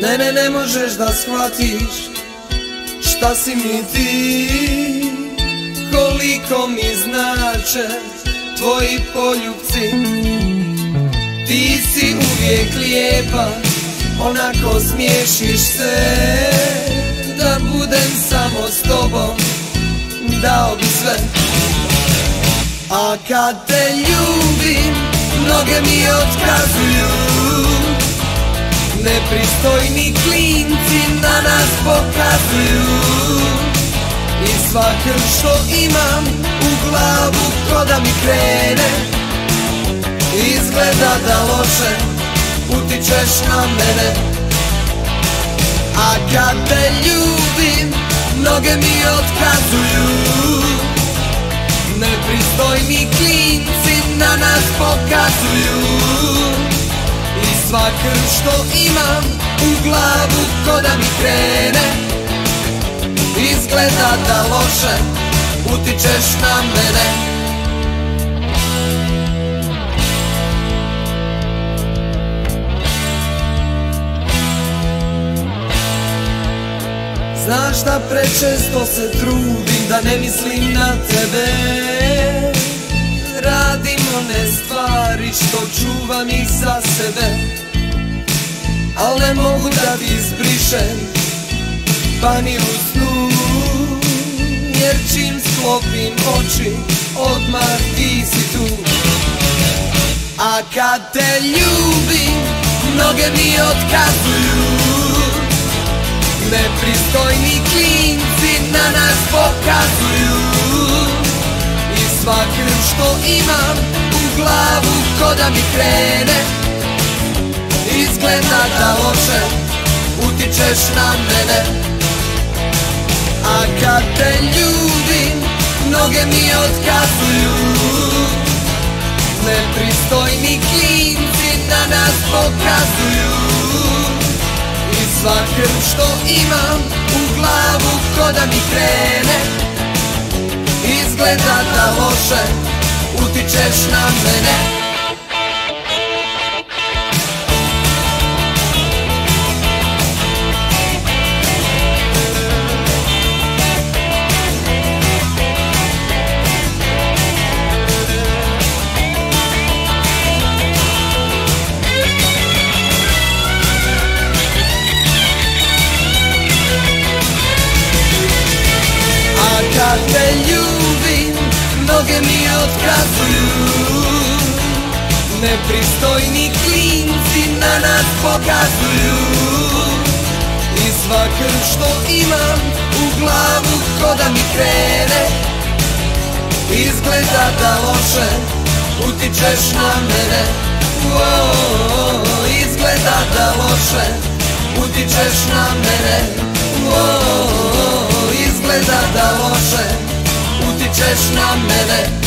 Ne, ne, ne možeš da shvatiš Šta si mi ti. Koliko mi znače Tvoji poljubci. Ti si uvijek lijepa Onako smiješiš se. Da budem samo s tobom Dao bi sve. A kad te ljubim Mnoge mi otkazuju Nepristojni klinci na nas pokazuju. I svakim što imam u glavu ko da mi krene Izgleda da loše utičeš na mene. A kad te ljubim mnoge mi otkazuju. Nepristojni klinci na nas pokazuju Sva krv što imam u glavu ko da mi krene. Izgleda da loše utičeš na mene. Znaš da prečesto se trudim da ne mislim na tebe. Radim one stvari što čuvam ih za sebe Al ne mogu da ti izbrišem Pa ni u snu Jer čim sklopim oči Odmah ti si tu. A kad te ljubim Mnoge mi otkazuju. Nepristojni klinci na nas pokazuju. I sva što imam u glavu ko da mi krene izgleda da loše utičeš na mene. A kad te ljubim, noge mi otkazuju. Nepristojni klinci na nas pokazuju. I svakem što imam u glavu ko da mi krene. Izgleda da loše utičeš na mene mnoge mi otkazuju. Nepristojni klinci na nas pokazuju. I sva što imam u glavu ko da mi krene Izgleda da loše utičeš na mene. Izgleda da loše utičeš na mene. Izgleda da loše utičeš na mene